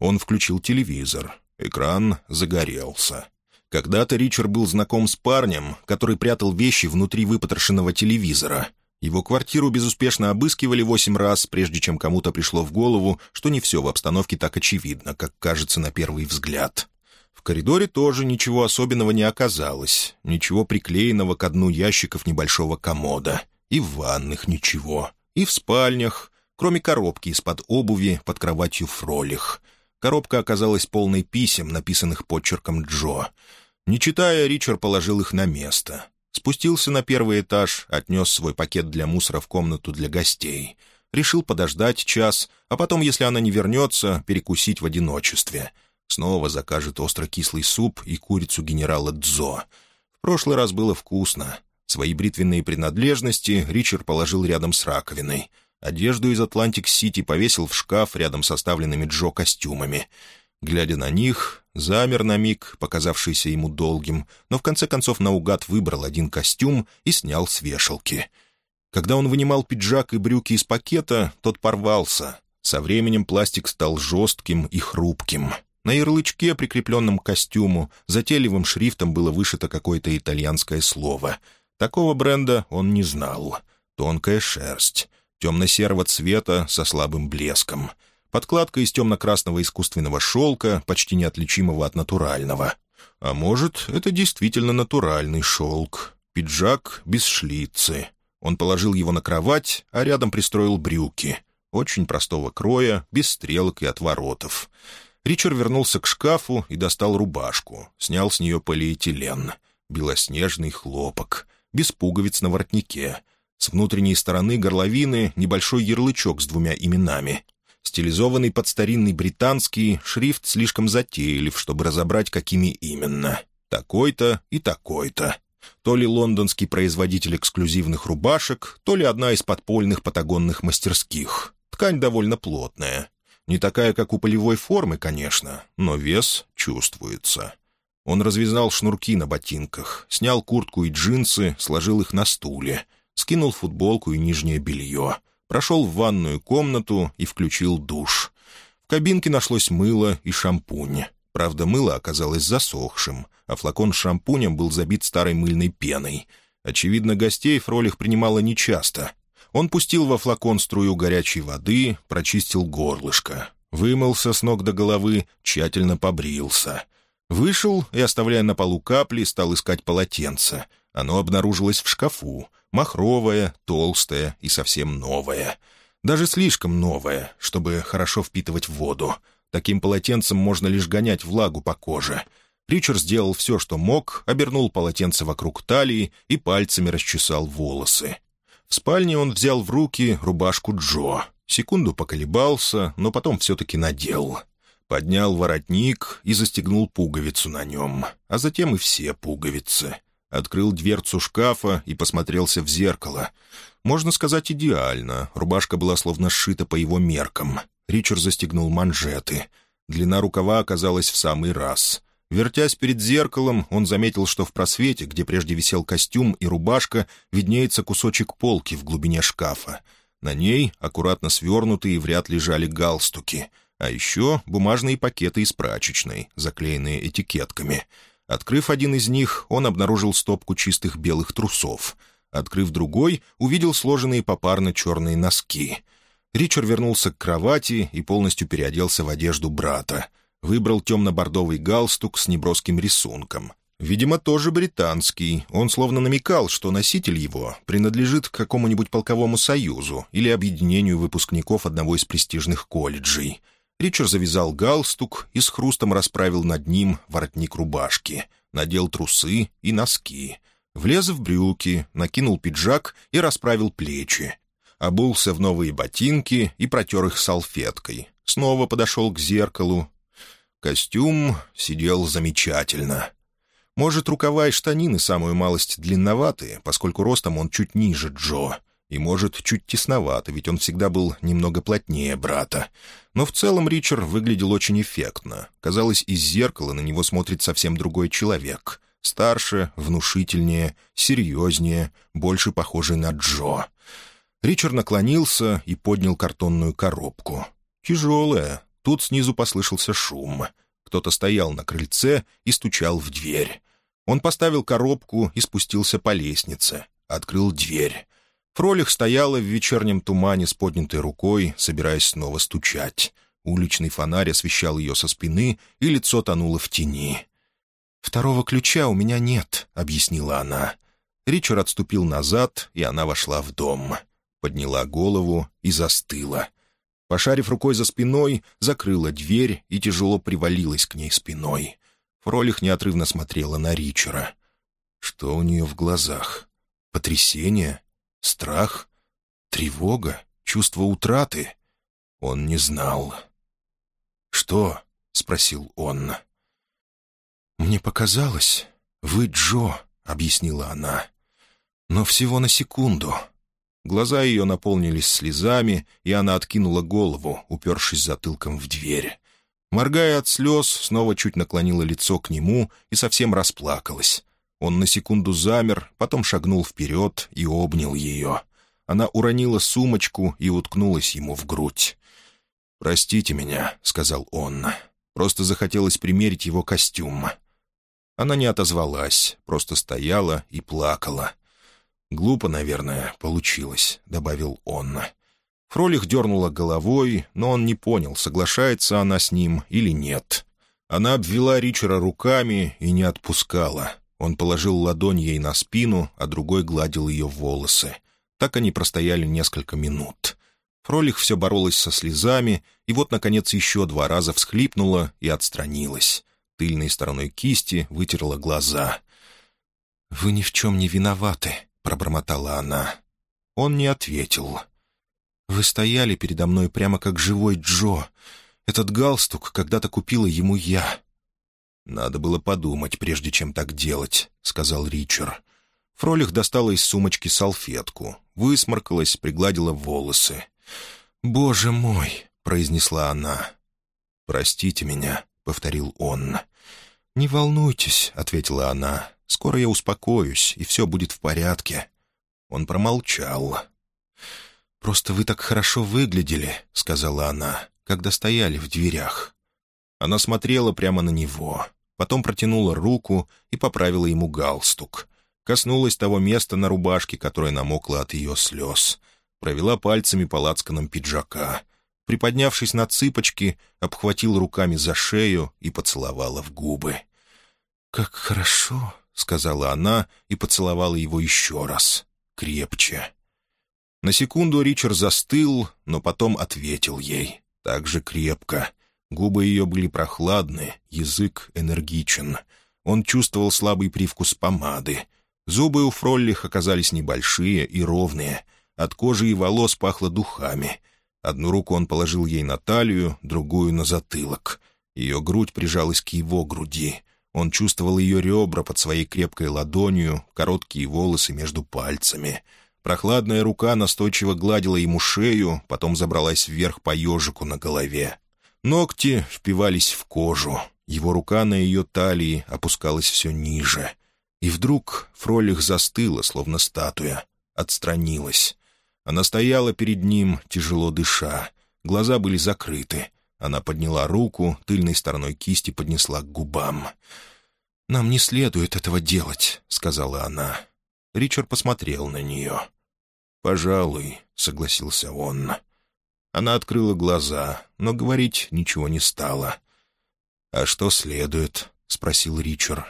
Он включил телевизор. Экран загорелся. Когда-то Ричард был знаком с парнем, который прятал вещи внутри выпотрошенного телевизора. Его квартиру безуспешно обыскивали восемь раз, прежде чем кому-то пришло в голову, что не все в обстановке так очевидно, как кажется на первый взгляд. В коридоре тоже ничего особенного не оказалось, ничего приклеенного к дну ящиков небольшого комода. И в ванных ничего. И в спальнях, кроме коробки из-под обуви под кроватью Фролих. Коробка оказалась полной писем, написанных почерком Джо. Не читая, Ричард положил их на место. Спустился на первый этаж, отнес свой пакет для мусора в комнату для гостей. Решил подождать час, а потом, если она не вернется, перекусить в одиночестве. Снова закажет остро-кислый суп и курицу генерала Дзо. В прошлый раз было вкусно. Свои бритвенные принадлежности Ричард положил рядом с раковиной. Одежду из Атлантик-Сити повесил в шкаф рядом с оставленными Джо костюмами. Глядя на них, замер на миг, показавшийся ему долгим, но в конце концов наугад выбрал один костюм и снял с вешалки. Когда он вынимал пиджак и брюки из пакета, тот порвался. Со временем пластик стал жестким и хрупким. На ярлычке, прикрепленном к костюму, затейливым шрифтом было вышито какое-то итальянское слово — Такого бренда он не знал. Тонкая шерсть, темно-серого цвета со слабым блеском. Подкладка из темно-красного искусственного шелка, почти неотличимого от натурального. А может, это действительно натуральный шелк. Пиджак без шлицы. Он положил его на кровать, а рядом пристроил брюки. Очень простого кроя, без стрелок и отворотов. Ричард вернулся к шкафу и достал рубашку. Снял с нее полиэтилен. Белоснежный хлопок без пуговиц на воротнике. С внутренней стороны горловины небольшой ярлычок с двумя именами. Стилизованный под старинный британский, шрифт слишком затейлив, чтобы разобрать, какими именно. Такой-то и такой-то. То ли лондонский производитель эксклюзивных рубашек, то ли одна из подпольных патагонных мастерских. Ткань довольно плотная. Не такая, как у полевой формы, конечно, но вес чувствуется. Он развязал шнурки на ботинках, снял куртку и джинсы, сложил их на стуле, скинул футболку и нижнее белье, прошел в ванную комнату и включил душ. В кабинке нашлось мыло и шампунь. Правда, мыло оказалось засохшим, а флакон с шампунем был забит старой мыльной пеной. Очевидно, гостей Фролих принимала нечасто. Он пустил во флакон струю горячей воды, прочистил горлышко. Вымылся с ног до головы, тщательно побрился. Вышел и, оставляя на полу капли, стал искать полотенце. Оно обнаружилось в шкафу. Махровое, толстое и совсем новое. Даже слишком новое, чтобы хорошо впитывать воду. Таким полотенцем можно лишь гонять влагу по коже. Ричард сделал все, что мог, обернул полотенце вокруг талии и пальцами расчесал волосы. В спальне он взял в руки рубашку Джо. Секунду поколебался, но потом все-таки надел. Поднял воротник и застегнул пуговицу на нем, а затем и все пуговицы. Открыл дверцу шкафа и посмотрелся в зеркало. Можно сказать, идеально. Рубашка была словно сшита по его меркам. Ричард застегнул манжеты. Длина рукава оказалась в самый раз. Вертясь перед зеркалом, он заметил, что в просвете, где прежде висел костюм и рубашка, виднеется кусочек полки в глубине шкафа. На ней, аккуратно свернутые, в ряд лежали галстуки. А еще бумажные пакеты из прачечной, заклеенные этикетками. Открыв один из них, он обнаружил стопку чистых белых трусов. Открыв другой, увидел сложенные попарно черные носки — Ричард вернулся к кровати и полностью переоделся в одежду брата. Выбрал темно-бордовый галстук с неброским рисунком. Видимо, тоже британский. Он словно намекал, что носитель его принадлежит к какому-нибудь полковому союзу или объединению выпускников одного из престижных колледжей. Ричард завязал галстук и с хрустом расправил над ним воротник рубашки, надел трусы и носки. Влез в брюки, накинул пиджак и расправил плечи обулся в новые ботинки и протер их салфеткой. Снова подошел к зеркалу. Костюм сидел замечательно. Может, рукава и штанины самую малость длинноватые, поскольку ростом он чуть ниже Джо. И, может, чуть тесновато, ведь он всегда был немного плотнее брата. Но в целом Ричард выглядел очень эффектно. Казалось, из зеркала на него смотрит совсем другой человек. Старше, внушительнее, серьезнее, больше похожий на Джо. Ричард наклонился и поднял картонную коробку. Тяжелая. Тут снизу послышался шум. Кто-то стоял на крыльце и стучал в дверь. Он поставил коробку и спустился по лестнице. Открыл дверь. Фролих стояла в вечернем тумане с поднятой рукой, собираясь снова стучать. Уличный фонарь освещал ее со спины, и лицо тонуло в тени. «Второго ключа у меня нет», — объяснила она. Ричард отступил назад, и она вошла в дом подняла голову и застыла. Пошарив рукой за спиной, закрыла дверь и тяжело привалилась к ней спиной. Фролих неотрывно смотрела на Ричера. Что у нее в глазах? Потрясение? Страх? Тревога? Чувство утраты? Он не знал. «Что?» — спросил он. «Мне показалось, вы Джо», — объяснила она. «Но всего на секунду. Глаза ее наполнились слезами, и она откинула голову, упершись затылком в дверь. Моргая от слез, снова чуть наклонила лицо к нему и совсем расплакалась. Он на секунду замер, потом шагнул вперед и обнял ее. Она уронила сумочку и уткнулась ему в грудь. «Простите меня», — сказал он. «Просто захотелось примерить его костюм». Она не отозвалась, просто стояла и плакала. «Глупо, наверное, получилось», — добавил он. Фролих дернула головой, но он не понял, соглашается она с ним или нет. Она обвела Ричера руками и не отпускала. Он положил ладонь ей на спину, а другой гладил ее волосы. Так они простояли несколько минут. Фролих все боролась со слезами, и вот, наконец, еще два раза всхлипнула и отстранилась. Тыльной стороной кисти вытерла глаза. «Вы ни в чем не виноваты», — пробормотала она. Он не ответил. «Вы стояли передо мной прямо как живой Джо. Этот галстук когда-то купила ему я». «Надо было подумать, прежде чем так делать», — сказал Ричард. Фролих достала из сумочки салфетку, высморкалась, пригладила волосы. «Боже мой!» — произнесла она. «Простите меня», — повторил он. «Не волнуйтесь», — ответила она. «Скоро я успокоюсь, и все будет в порядке». Он промолчал. «Просто вы так хорошо выглядели», — сказала она, когда стояли в дверях. Она смотрела прямо на него, потом протянула руку и поправила ему галстук. Коснулась того места на рубашке, которое намокло от ее слез. Провела пальцами по лацканам пиджака. Приподнявшись на цыпочки, обхватил руками за шею и поцеловала в губы. «Как хорошо», — сказала она и поцеловала его еще раз, крепче. На секунду Ричард застыл, но потом ответил ей, так же крепко. Губы ее были прохладны, язык энергичен. Он чувствовал слабый привкус помады. Зубы у Фроллих оказались небольшие и ровные. От кожи и волос пахло духами. Одну руку он положил ей на талию, другую — на затылок. Ее грудь прижалась к его груди. Он чувствовал ее ребра под своей крепкой ладонью, короткие волосы между пальцами — Прохладная рука настойчиво гладила ему шею, потом забралась вверх по ежику на голове. Ногти впивались в кожу. Его рука на ее талии опускалась все ниже. И вдруг Фролих застыла, словно статуя, отстранилась. Она стояла перед ним, тяжело дыша. Глаза были закрыты. Она подняла руку, тыльной стороной кисти поднесла к губам. «Нам не следует этого делать», — сказала она. Ричард посмотрел на нее. «Пожалуй», — согласился он. Она открыла глаза, но говорить ничего не стала. «А что следует?» — спросил Ричард.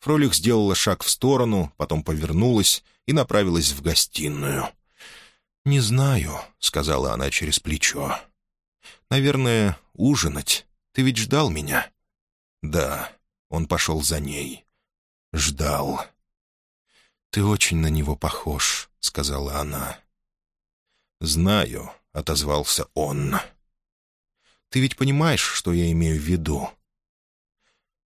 Фролих сделала шаг в сторону, потом повернулась и направилась в гостиную. «Не знаю», — сказала она через плечо. «Наверное, ужинать. Ты ведь ждал меня?» «Да», — он пошел за ней. «Ждал». «Ты очень на него похож», — сказала она. «Знаю», — отозвался он. «Ты ведь понимаешь, что я имею в виду?»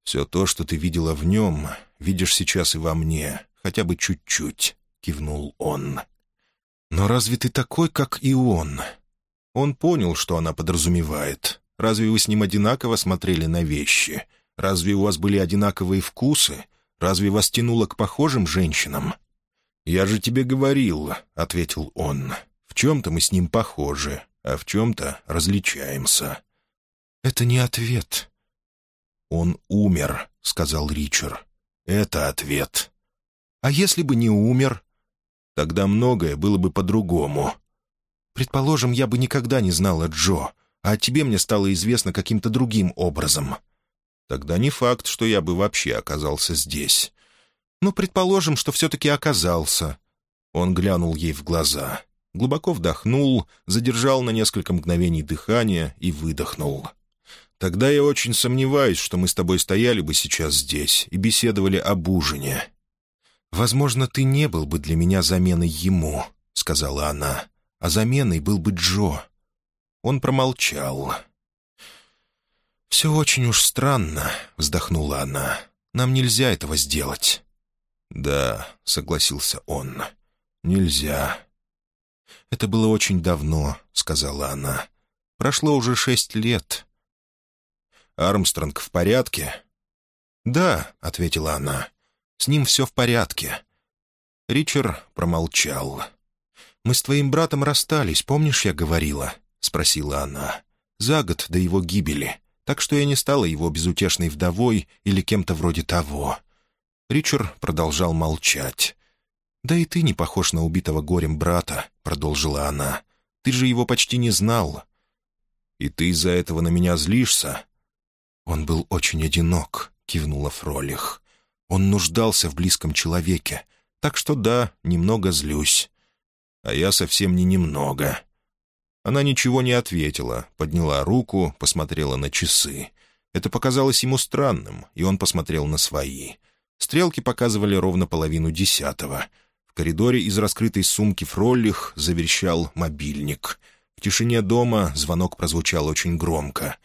«Все то, что ты видела в нем, видишь сейчас и во мне, хотя бы чуть-чуть», — кивнул он. «Но разве ты такой, как и он?» Он понял, что она подразумевает. «Разве вы с ним одинаково смотрели на вещи? Разве у вас были одинаковые вкусы? Разве вас тянуло к похожим женщинам?» «Я же тебе говорил», — ответил он. «В чем-то мы с ним похожи, а в чем-то различаемся». «Это не ответ». «Он умер», — сказал Ричард. «Это ответ». «А если бы не умер?» «Тогда многое было бы по-другому». «Предположим, я бы никогда не знала Джо, а тебе мне стало известно каким-то другим образом». Тогда не факт, что я бы вообще оказался здесь. Но предположим, что все-таки оказался. Он глянул ей в глаза, глубоко вдохнул, задержал на несколько мгновений дыхание и выдохнул. «Тогда я очень сомневаюсь, что мы с тобой стояли бы сейчас здесь и беседовали об ужине». «Возможно, ты не был бы для меня заменой ему», — сказала она, — «а заменой был бы Джо». Он промолчал. «Все очень уж странно», — вздохнула она. «Нам нельзя этого сделать». «Да», — согласился он, — «нельзя». «Это было очень давно», — сказала она. «Прошло уже шесть лет». «Армстронг в порядке?» «Да», — ответила она, — «с ним все в порядке». Ричард промолчал. «Мы с твоим братом расстались, помнишь, я говорила?» — спросила она. «За год до его гибели так что я не стала его безутешной вдовой или кем-то вроде того. Ричард продолжал молчать. «Да и ты не похож на убитого горем брата», — продолжила она. «Ты же его почти не знал». «И ты из-за этого на меня злишься?» «Он был очень одинок», — кивнула Фролих. «Он нуждался в близком человеке, так что да, немного злюсь». «А я совсем не немного», она ничего не ответила, подняла руку, посмотрела на часы. Это показалось ему странным, и он посмотрел на свои. Стрелки показывали ровно половину десятого. Коридоре из раскрытой сумки Фроллих заверещал мобильник. В тишине дома звонок прозвучал очень громко.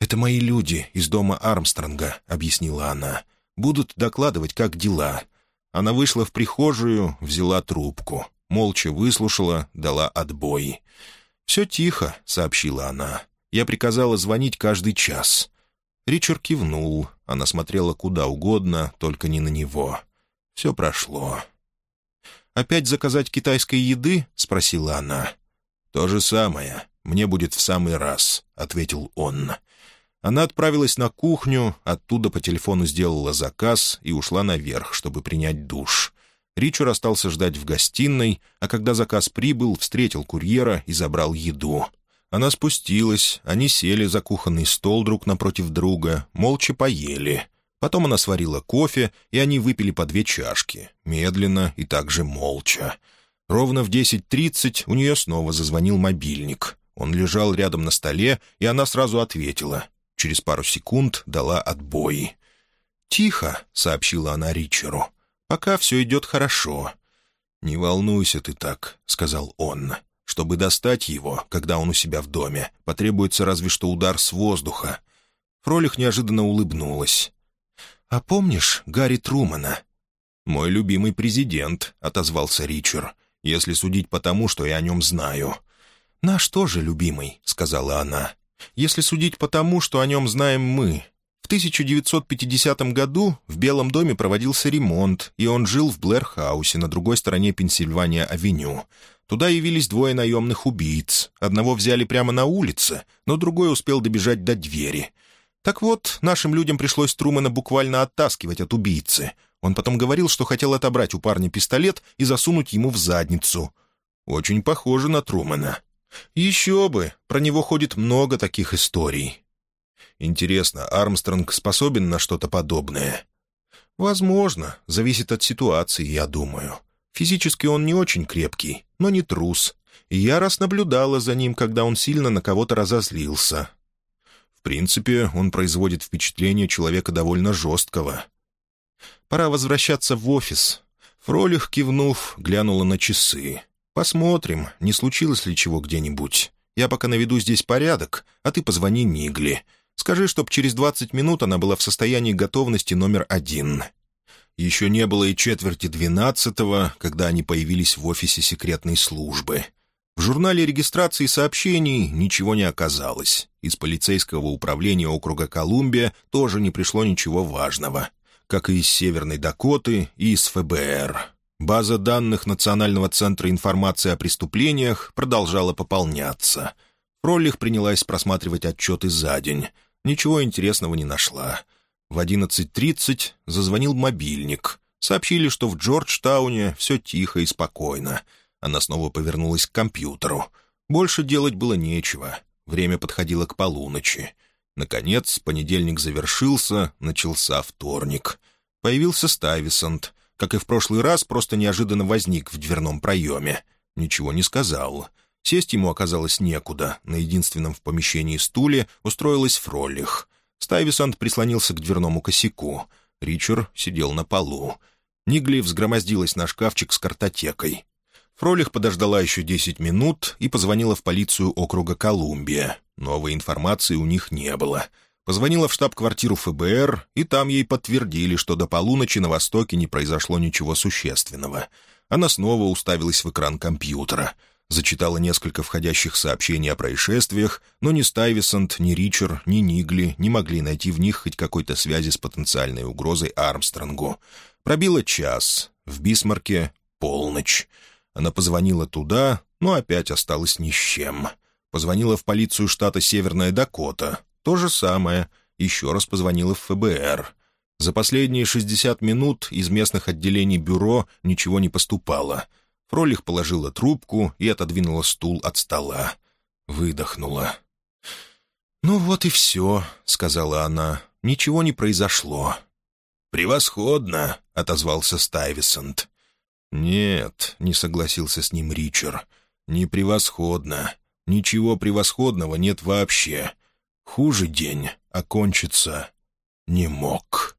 «Это мои люди из дома Армстронга», — объяснила она. «Будут докладывать, как дела». Она вышла в прихожую, взяла трубку. Молча выслушала, дала отбой. «Все тихо», — сообщила она. «Я приказала звонить каждый час». Ричард кивнул. Она смотрела куда угодно, только не на него. Все прошло. «Опять заказать китайской еды?» — спросила она. «То же самое. Мне будет в самый раз», — ответил он. Она отправилась на кухню, оттуда по телефону сделала заказ и ушла наверх, чтобы принять душ. Ричард остался ждать в гостиной, а когда заказ прибыл, встретил курьера и забрал еду. Она спустилась, они сели за кухонный стол друг напротив друга, молча поели. Потом она сварила кофе, и они выпили по две чашки, медленно и также молча. Ровно в 10.30 у нее снова зазвонил мобильник. Он лежал рядом на столе, и она сразу ответила. Через пару секунд дала отбой. «Тихо», — сообщила она Ричеру. «Пока все идет хорошо». «Не волнуйся ты так», — сказал он. «Чтобы достать его, когда он у себя в доме, потребуется разве что удар с воздуха». Фролих неожиданно улыбнулась. «А помнишь Гарри Трумана?» «Мой любимый президент», — отозвался Ричард, «если судить по тому, что я о нем знаю». «Наш тоже любимый», — сказала она. «Если судить по тому, что о нем знаем мы». В 1950 году в Белом доме проводился ремонт, и он жил в Блэр-хаусе на другой стороне Пенсильвания-авеню. Туда явились двое наемных убийц. Одного взяли прямо на улице, но другой успел добежать до двери. Так вот, нашим людям пришлось Трумана буквально оттаскивать от убийцы. Он потом говорил, что хотел отобрать у парня пистолет и засунуть ему в задницу. Очень похоже на Трумана. Еще бы, про него ходит много таких историй. Интересно, Армстронг способен на что-то подобное? Возможно, зависит от ситуации, я думаю. Физически он не очень крепкий, но не трус. Я раз наблюдала за ним, когда он сильно на кого-то разозлился. В принципе, он производит впечатление человека довольно жесткого. «Пора возвращаться в офис». Фролих, кивнув, глянула на часы. «Посмотрим, не случилось ли чего где-нибудь. Я пока наведу здесь порядок, а ты позвони Нигли. Скажи, чтоб через двадцать минут она была в состоянии готовности номер один». Еще не было и четверти двенадцатого, когда они появились в офисе секретной службы — в журнале регистрации сообщений ничего не оказалось. Из полицейского управления округа Колумбия тоже не пришло ничего важного. Как и из Северной Дакоты и из ФБР. База данных Национального центра информации о преступлениях продолжала пополняться. Фроллих принялась просматривать отчеты за день. Ничего интересного не нашла. В 11.30 зазвонил мобильник. Сообщили, что в Джорджтауне все тихо и спокойно — она снова повернулась к компьютеру. Больше делать было нечего. Время подходило к полуночи. Наконец, понедельник завершился, начался вторник. Появился Стайвисонт. Как и в прошлый раз, просто неожиданно возник в дверном проеме. Ничего не сказал. Сесть ему оказалось некуда. На единственном в помещении стуле устроилась Фроллих. Стайвисонт прислонился к дверному косяку. Ричард сидел на полу. Нигли взгромоздилась на шкафчик с картотекой. Фролих подождала еще десять минут и позвонила в полицию округа Колумбия. Новой информации у них не было. Позвонила в штаб-квартиру ФБР, и там ей подтвердили, что до полуночи на Востоке не произошло ничего существенного. Она снова уставилась в экран компьютера. Зачитала несколько входящих сообщений о происшествиях, но ни Стайвисонт, ни Ричард, ни Нигли не могли найти в них хоть какой-то связи с потенциальной угрозой Армстронгу. Пробило час. В Бисмарке — полночь. Она позвонила туда, но опять осталась ни с чем. Позвонила в полицию штата Северная Дакота. То же самое. Еще раз позвонила в ФБР. За последние 60 минут из местных отделений бюро ничего не поступало. Фролих положила трубку и отодвинула стул от стола. Выдохнула. «Ну вот и все», — сказала она. «Ничего не произошло». «Превосходно», — отозвался Стайвисонт. «Нет», — не согласился с ним Ричард, — «не превосходно. Ничего превосходного нет вообще. Хуже день окончиться не мог».